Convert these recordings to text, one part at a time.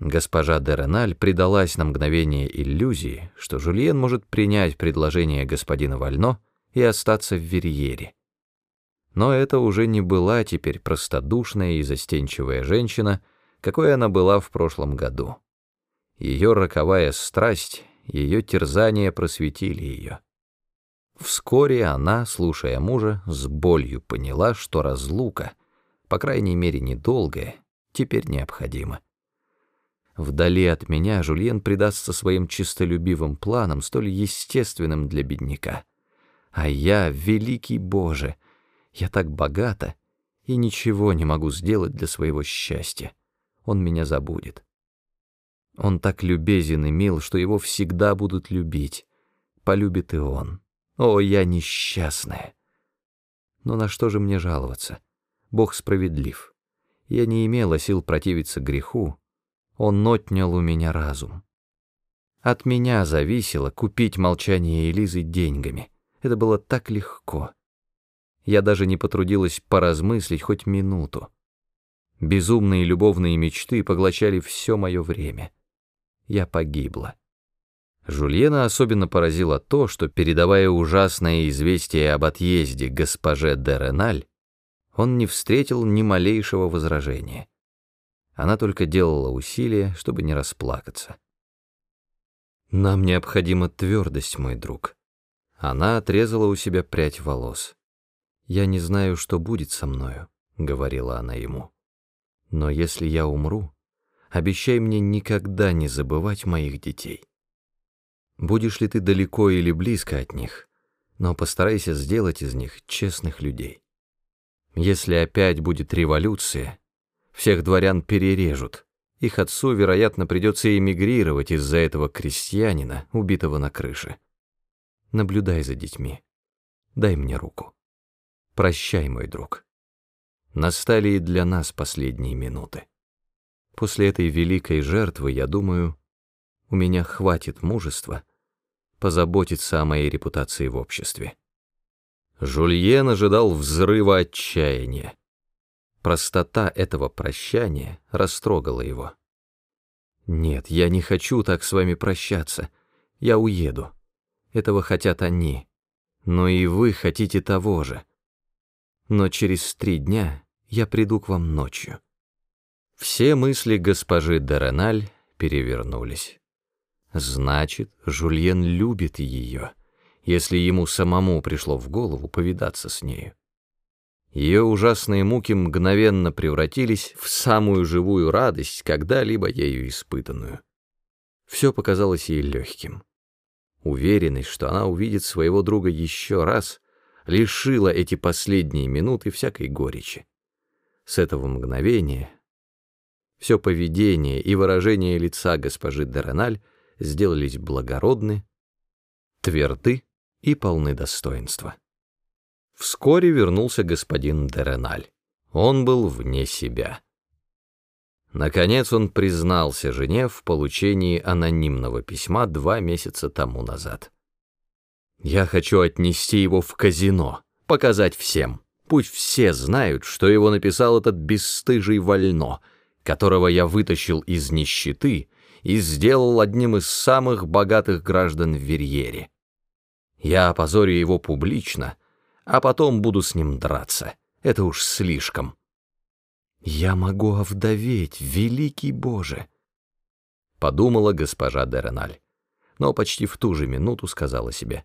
Госпожа де Реналь предалась на мгновение иллюзии, что Жульен может принять предложение господина Вально и остаться в Верьере. Но это уже не была теперь простодушная и застенчивая женщина, какой она была в прошлом году. Ее роковая страсть, ее терзания просветили ее. Вскоре она, слушая мужа, с болью поняла, что разлука, по крайней мере недолгая, теперь необходима. Вдали от меня Жульен предастся своим чистолюбивым планам, столь естественным для бедняка. А я, великий Боже, я так богата и ничего не могу сделать для своего счастья. Он меня забудет. Он так любезен и мил, что его всегда будут любить. Полюбит и он. О, я несчастная! Но на что же мне жаловаться? Бог справедлив. Я не имела сил противиться греху, он отнял у меня разум. От меня зависело купить молчание Элизы деньгами. Это было так легко. Я даже не потрудилась поразмыслить хоть минуту. Безумные любовные мечты поглощали все мое время. Я погибла. Жульена особенно поразило то, что, передавая ужасное известие об отъезде госпоже де Реналь, он не встретил ни малейшего возражения. Она только делала усилия, чтобы не расплакаться. «Нам необходима твердость, мой друг». Она отрезала у себя прядь волос. «Я не знаю, что будет со мною», — говорила она ему. «Но если я умру, обещай мне никогда не забывать моих детей. Будешь ли ты далеко или близко от них, но постарайся сделать из них честных людей. Если опять будет революция, всех дворян перережут. Их отцу, вероятно, придется эмигрировать из-за этого крестьянина, убитого на крыше. Наблюдай за детьми. Дай мне руку. Прощай, мой друг. Настали и для нас последние минуты. После этой великой жертвы, я думаю, у меня хватит мужества позаботиться о моей репутации в обществе. Жульен ожидал взрыва отчаяния. Простота этого прощания растрогала его. «Нет, я не хочу так с вами прощаться. Я уеду. Этого хотят они. Но и вы хотите того же. Но через три дня я приду к вам ночью». Все мысли госпожи Дереналь перевернулись. Значит, Жульен любит ее, если ему самому пришло в голову повидаться с нею. Ее ужасные муки мгновенно превратились в самую живую радость, когда-либо ею испытанную. Все показалось ей легким. Уверенность, что она увидит своего друга еще раз, лишила эти последние минуты всякой горечи. С этого мгновения все поведение и выражение лица госпожи Дереналь сделались благородны, тверды и полны достоинства. Вскоре вернулся господин Дереналь. Он был вне себя. Наконец он признался жене в получении анонимного письма два месяца тому назад. «Я хочу отнести его в казино, показать всем. Пусть все знают, что его написал этот бесстыжий вольно, которого я вытащил из нищеты и сделал одним из самых богатых граждан в Верьере. Я опозорю его публично, а потом буду с ним драться. Это уж слишком. Я могу овдоветь, великий Боже, подумала госпожа Дереналь, но почти в ту же минуту сказала себе,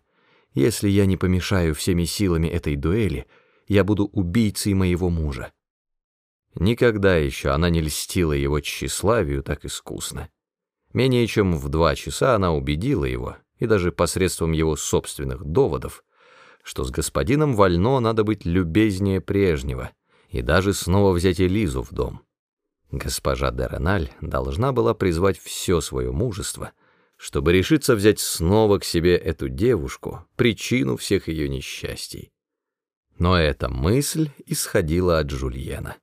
если я не помешаю всеми силами этой дуэли, я буду убийцей моего мужа. Никогда еще она не льстила его тщеславию так искусно. Менее чем в два часа она убедила его, и даже посредством его собственных доводов, что с господином Вально надо быть любезнее прежнего и даже снова взять Элизу в дом. Госпожа Дереналь должна была призвать все свое мужество, чтобы решиться взять снова к себе эту девушку, причину всех ее несчастий. Но эта мысль исходила от Жульена.